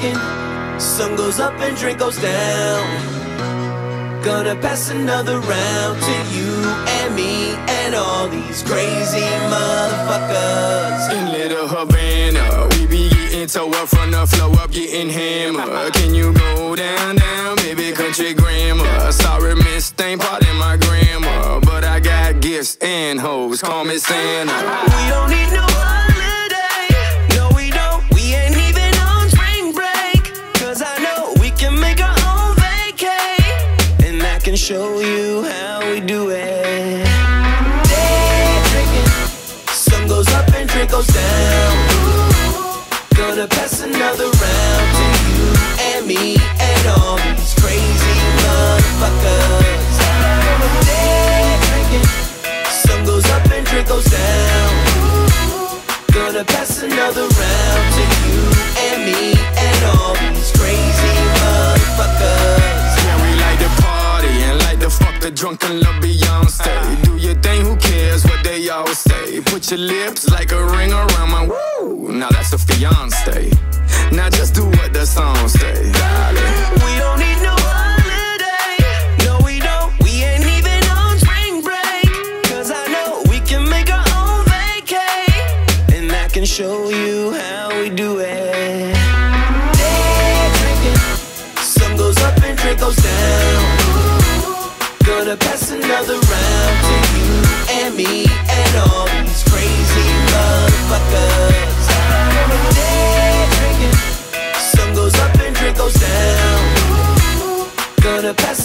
Sun goes up and drink goes down. Gonna pass another round to you and me and all these crazy motherfuckers. In Little Havana, we be getting toe up from the flow up, getting hammered. Can you go down, down, baby, country grammar? Sorry, miss, ain't part in my grammar. But I got gifts and hoes, call me Santa. We don't need no holiday. Can show you how we do it. Day drinking. Sun goes up and drink goes down. Gonna pass another round to you and me and all these crazy motherfuckers. Day drinking. Sun goes up and drink goes down. Gonna pass another round to you and me and all these crazy motherfuckers. Drunken love Beyonce. Do your thing, who cares what they all say? Put your lips like a ring around my woo. Now that's a fiance. Now just do what the song say, darling. We don't need no holiday. No, we don't. We ain't even on spring break. Cause I know we can make our own vacay. And I can show you how we do it. Day drinking. Sun goes up and drink goes down. Gonna pass another round to you and me and all these crazy motherfuckers. Day drinking. Sun goes up and drink goes down. Gonna pass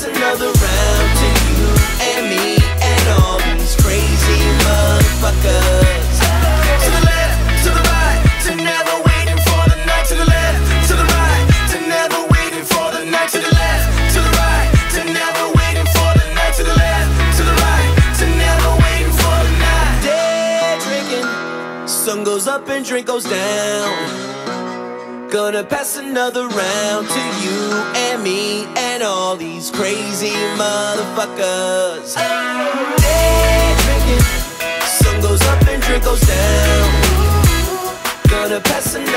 sun goes up and drink goes down. Gonna pass another round to you and me and all these crazy motherfuckers. Day drinking, sun goes up and drink goes down. Gonna pass another